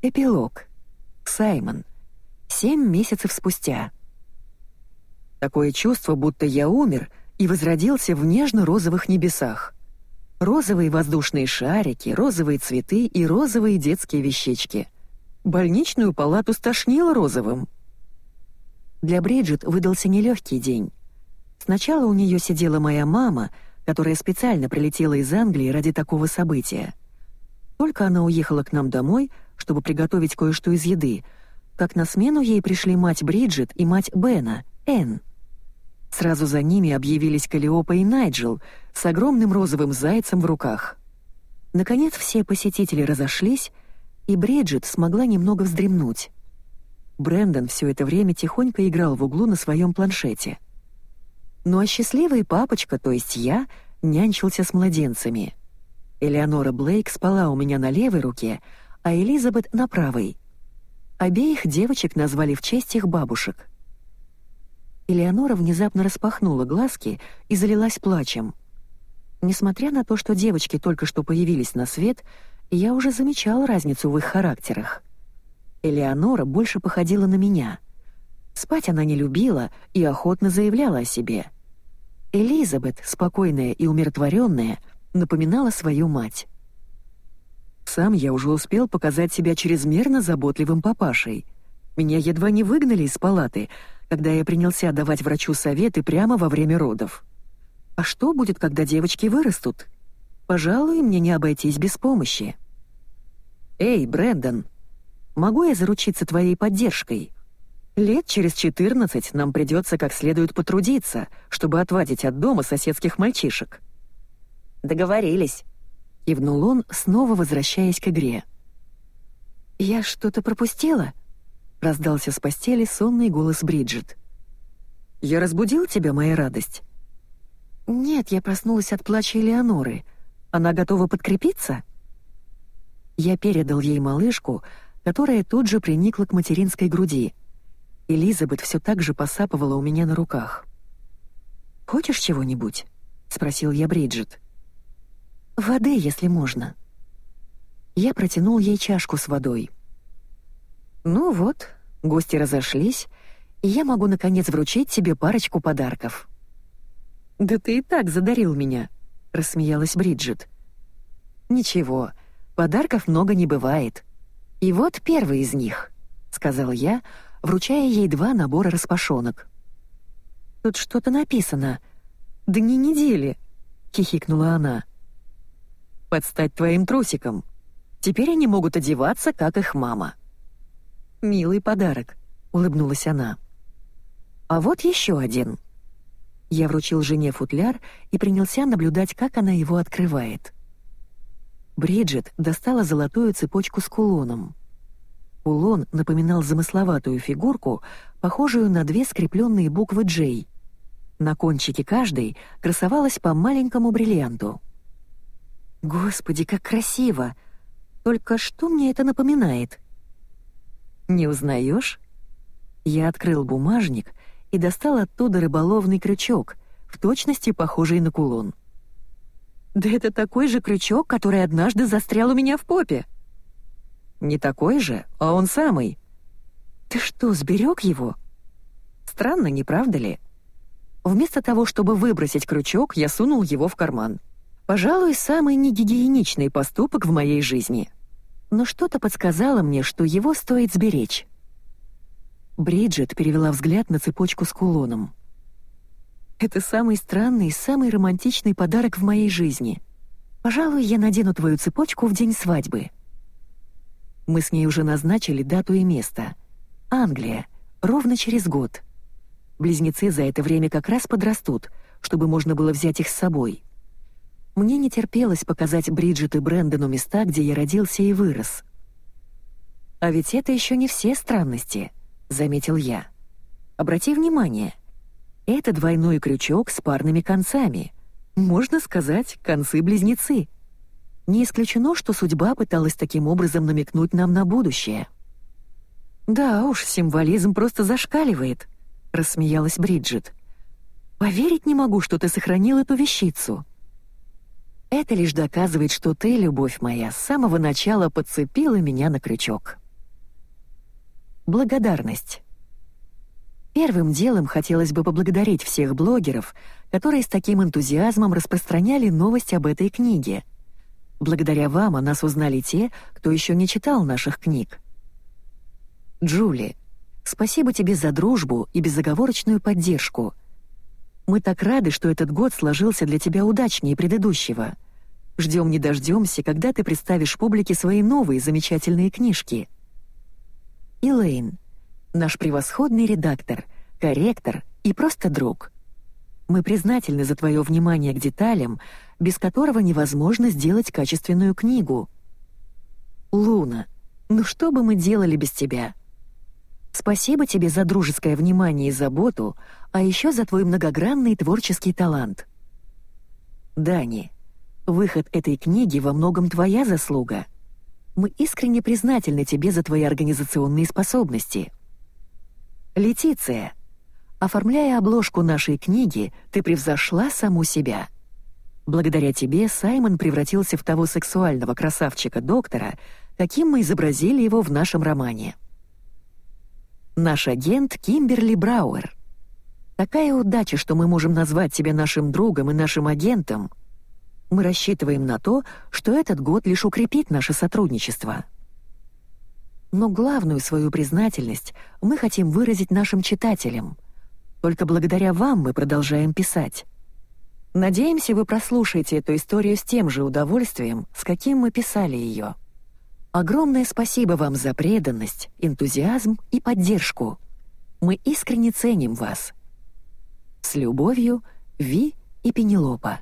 Эпилог. Саймон. Семь месяцев спустя. Такое чувство, будто я умер и возродился в нежно-розовых небесах. Розовые воздушные шарики, розовые цветы и розовые детские вещички. Больничную палату стошнило розовым. Для Бриджит выдался нелегкий день. Сначала у нее сидела моя мама, которая специально прилетела из Англии ради такого события. Только она уехала к нам домой, чтобы приготовить кое-что из еды, как на смену ей пришли мать Бриджит и мать Бена, Энн. Сразу за ними объявились Калиопа и Найджел с огромным розовым зайцем в руках. Наконец все посетители разошлись, и Бриджит смогла немного вздремнуть. Брэндон все это время тихонько играл в углу на своем планшете. Ну а счастливый папочка, то есть я, нянчился с младенцами. Элеонора Блейк спала у меня на левой руке, а Элизабет — на правой. Обеих девочек назвали в честь их бабушек. Элеонора внезапно распахнула глазки и залилась плачем. Несмотря на то, что девочки только что появились на свет, я уже замечал разницу в их характерах. Элеонора больше походила на меня. Спать она не любила и охотно заявляла о себе. Элизабет, спокойная и умиротворенная, напоминала свою мать. Сам я уже успел показать себя чрезмерно заботливым папашей. Меня едва не выгнали из палаты, когда я принялся давать врачу советы прямо во время родов. А что будет, когда девочки вырастут? Пожалуй, мне не обойтись без помощи. «Эй, Брэндон, могу я заручиться твоей поддержкой? Лет через 14 нам придется как следует потрудиться, чтобы отвадить от дома соседских мальчишек». «Договорились», — кивнул он, снова возвращаясь к игре. «Я что-то пропустила?» — раздался с постели сонный голос Бриджит. «Я разбудил тебя, моя радость?» «Нет, я проснулась от плача Элеоноры. Она готова подкрепиться?» Я передал ей малышку, которая тут же приникла к материнской груди. Элизабет все так же посапывала у меня на руках. «Хочешь чего-нибудь?» — спросил я Бриджит. «Воды, если можно». Я протянул ей чашку с водой. «Ну вот, гости разошлись, и я могу, наконец, вручить тебе парочку подарков». «Да ты и так задарил меня», — рассмеялась Бриджит. «Ничего, подарков много не бывает. И вот первый из них», — сказал я, вручая ей два набора распашонок. «Тут что-то написано. Дни недели», — хихикнула она подстать твоим трусикам. Теперь они могут одеваться, как их мама». «Милый подарок», — улыбнулась она. «А вот еще один». Я вручил жене футляр и принялся наблюдать, как она его открывает. Бриджит достала золотую цепочку с кулоном. Кулон напоминал замысловатую фигурку, похожую на две скрепленные буквы «Джей». На кончике каждой красовалась по маленькому бриллианту. Господи, как красиво! Только что мне это напоминает? Не узнаешь? Я открыл бумажник и достал оттуда рыболовный крючок, в точности похожий на кулон. Да это такой же крючок, который однажды застрял у меня в попе. Не такой же, а он самый. Ты что, сберег его? Странно, не правда ли? Вместо того, чтобы выбросить крючок, я сунул его в карман. Пожалуй, самый негигиеничный поступок в моей жизни. Но что-то подсказало мне, что его стоит сберечь. Бриджит перевела взгляд на цепочку с кулоном. «Это самый странный и самый романтичный подарок в моей жизни. Пожалуй, я надену твою цепочку в день свадьбы». Мы с ней уже назначили дату и место. Англия. Ровно через год. Близнецы за это время как раз подрастут, чтобы можно было взять их с собой. Мне не терпелось показать Бриджит и Брэндону места, где я родился и вырос. «А ведь это еще не все странности», — заметил я. «Обрати внимание, это двойной крючок с парными концами. Можно сказать, концы-близнецы. Не исключено, что судьба пыталась таким образом намекнуть нам на будущее». «Да уж, символизм просто зашкаливает», — рассмеялась Бриджит. «Поверить не могу, что ты сохранил эту вещицу». Это лишь доказывает, что ты, любовь моя, с самого начала подцепила меня на крючок. Благодарность. Первым делом хотелось бы поблагодарить всех блогеров, которые с таким энтузиазмом распространяли новость об этой книге. Благодаря вам о нас узнали те, кто еще не читал наших книг. Джули, спасибо тебе за дружбу и безоговорочную поддержку. Мы так рады, что этот год сложился для тебя удачнее предыдущего. Ждем не дождемся, когда ты представишь публике свои новые замечательные книжки. Илэйн, наш превосходный редактор, корректор и просто друг. Мы признательны за твое внимание к деталям, без которого невозможно сделать качественную книгу. Луна, ну что бы мы делали без тебя? Спасибо тебе за дружеское внимание и заботу, а еще за твой многогранный творческий талант. Дани, выход этой книги во многом твоя заслуга. Мы искренне признательны тебе за твои организационные способности. Летиция, оформляя обложку нашей книги, ты превзошла саму себя. Благодаря тебе Саймон превратился в того сексуального красавчика-доктора, каким мы изобразили его в нашем романе. Наш агент Кимберли Брауэр. Такая удача, что мы можем назвать тебя нашим другом и нашим агентом. Мы рассчитываем на то, что этот год лишь укрепит наше сотрудничество. Но главную свою признательность мы хотим выразить нашим читателям. Только благодаря вам мы продолжаем писать. Надеемся, вы прослушаете эту историю с тем же удовольствием, с каким мы писали ее. Огромное спасибо вам за преданность, энтузиазм и поддержку. Мы искренне ценим вас. С любовью, Ви и Пенелопа.